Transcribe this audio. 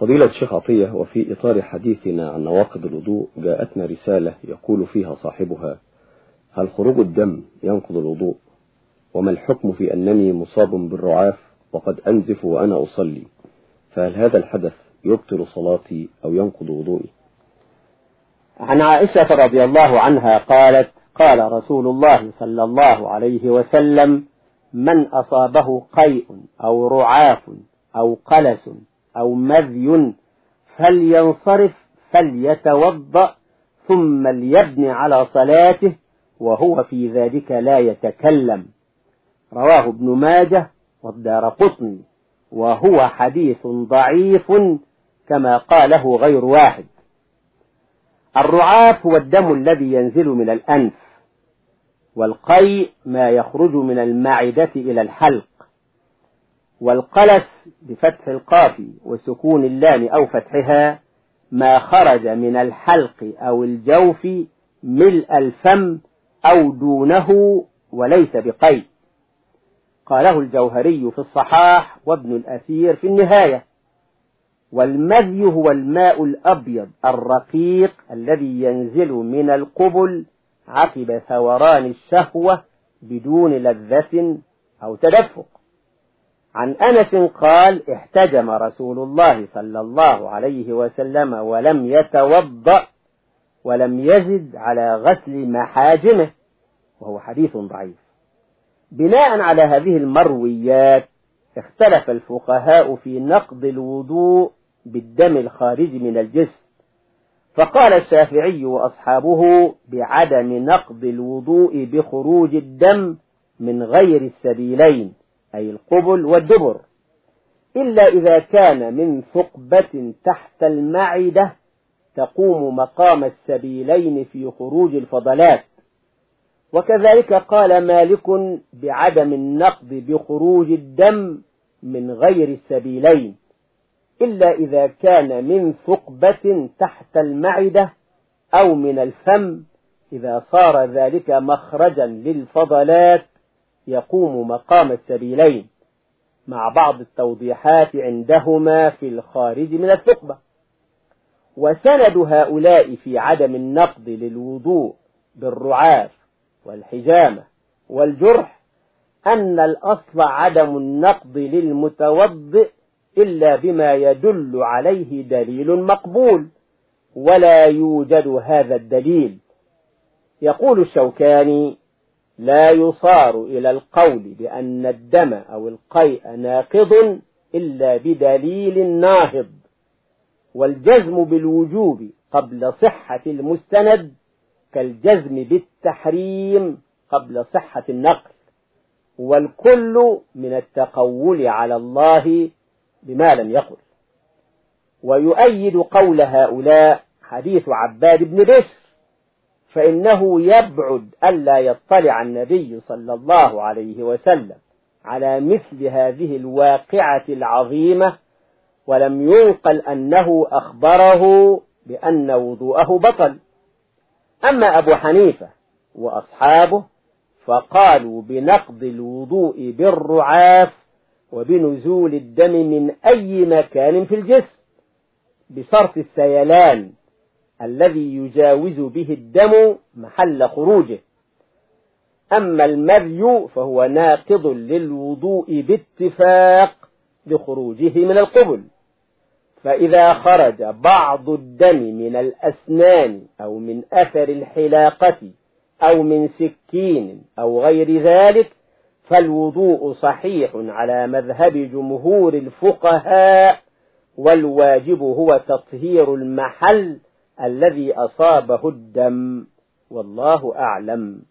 فضيلة الشيخ عطية وفي إطار حديثنا عن نواقض الوضوء جاءتنا رسالة يقول فيها صاحبها هل خروج الدم ينقض الوضوء؟ وما الحكم في أنني مصاب بالرعاف وقد أنزف وأنا أصلي؟ فهل هذا الحدث يبطل صلاتي أو ينقض وضوئي؟ عن عائشة رضي الله عنها قالت قال رسول الله صلى الله عليه وسلم من أصابه قيء أو رعاف أو قلس أو مذي فلينصرف فليتوضأ ثم ليبن على صلاته وهو في ذلك لا يتكلم. رواه ابن ماجه والدار قطني وهو حديث ضعيف كما قاله غير واحد. الرعاف هو الدم الذي ينزل من الأنف والقيء ما يخرج من المعدة إلى الحلق. والقلس بفتح القاف وسكون اللام أو فتحها ما خرج من الحلق أو الجوف ملء الفم أو دونه وليس بقيء قاله الجوهري في الصحاح وابن الأثير في النهاية والمذي هو الماء الأبيض الرقيق الذي ينزل من القبل عقب ثوران الشهوة بدون لذة أو تدفق. عن أنس قال احتجم رسول الله صلى الله عليه وسلم ولم يتوضأ ولم يزد على غسل محاجمه وهو حديث ضعيف. بناء على هذه المرويات اختلف الفقهاء في نقض الوضوء بالدم الخارج من الجسم. فقال الشافعي وأصحابه بعدم نقض الوضوء بخروج الدم من غير السبيلين. أي القبل والدبر. إلا إذا كان من ثقبة تحت المعدة تقوم مقام السبيلين في خروج الفضلات. وكذلك قال مالك بعدم النقض بخروج الدم من غير السبيلين. إلا إذا كان من ثقبة تحت المعدة أو من الفم إذا صار ذلك مخرجا للفضلات يقوم مقام السبيلين مع بعض التوضيحات عندهما في الخارج من الثقبة. وسند هؤلاء في عدم النقض للوضوء بالرعاف والحجامة والجرح أن الأصل عدم النقض للمتوضئ إلا بما يدل عليه دليل مقبول ولا يوجد هذا الدليل. يقول الشوكاني لا يصار إلى القول بأن الدم أو القيء ناقض إلا بدليل ناهض والجزم بالوجوب قبل صحة المستند كالجزم بالتحريم قبل صحة النقل والكل من التقول على الله بما لم يقل. ويؤيد قول هؤلاء حديث عباد بن بشر فإنه يبعد ألا يطلع النبي صلى الله عليه وسلم على مثل هذه الواقعة العظيمة ولم ينقل أنه أخبره بأن وضوءه بطل. أما أبو حنيفة وأصحابه فقالوا بنقض الوضوء بالرعاف وبنزول الدم من أي مكان في الجسم بصرف السيلان الذي يجاوز به الدم محل خروجه. أما المذي فهو ناقض للوضوء باتفاق لخروجه من القبل. فإذا خرج بعض الدم من الأسنان أو من أثر الحلاقة أو من سكين أو غير ذلك فالوضوء صحيح على مذهب جمهور الفقهاء والواجب هو تطهير المحل الذي أصابه الدم والله أعلم.